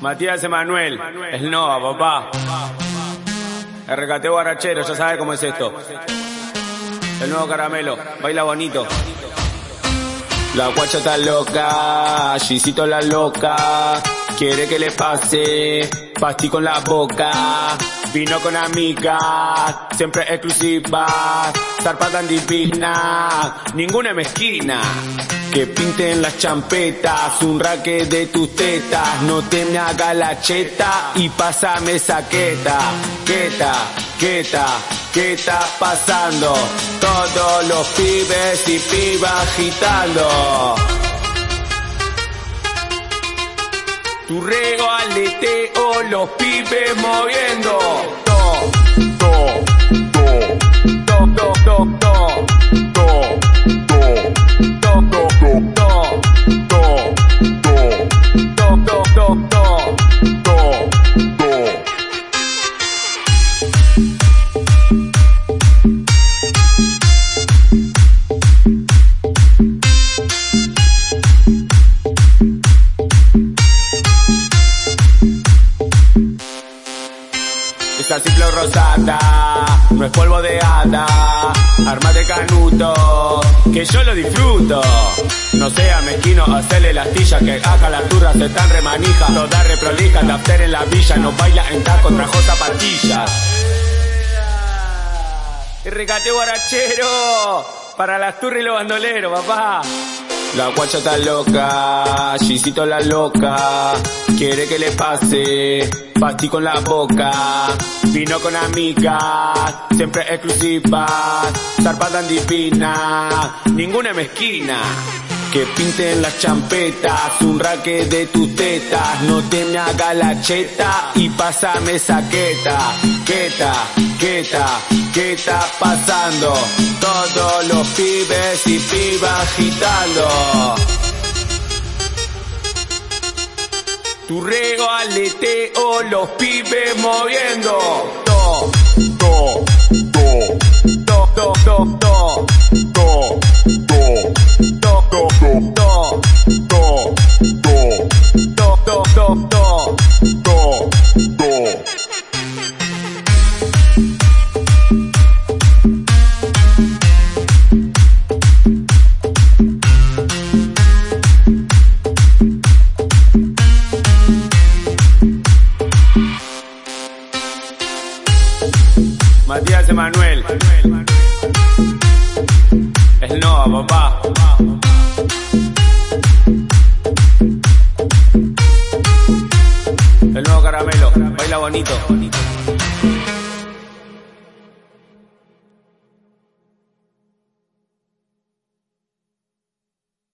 Matías Emanuel, el Nova, papá. RKT Guarachero, ya sabe cómo es esto. El nuevo caramelo, baila bonito. La guacha está loca, Gisito la loca. Quiere que le pase, pasti con la boca. Vino con amigas, siempre exclusiva. Zarpa tan divina, ninguna mezquina. Que pinten las champetas, un raque de tus tetas. No te me haga la cheta y pásame esa queta. Queta, queta, ¿qué está pasando? Todos los pibes y pibas agitando. Tu reo aleteo, los pibes moviendo. To, to, to, no es polvo de hada, arma de canuto, que yo lo disfruto. No sea mezquino, hacerle la astilla, que acá las turras están remanijas, toda reprolija, la en la villa, no baila en taco, trajo zapatillas. Y regate guarachero, para las turras y los bandoleros, papá. La guacha está loca, Gisito la loca, quiere que le pase, pasti con la boca, vino con amigas, siempre exclusiva, zarpa tan divina, ninguna mezquina. Que pinten las champetas, un raque de tus tetas, no te me haga la cheta y pásame esa queta, queta, queta, ¿qué está pasando? Todos los pibes y pibas agitando. Tu reo aleteo, los pibes moviendo. To, to, to, Matías Emanuel. El Nova, papá. El nuevo caramelo, baila bonito.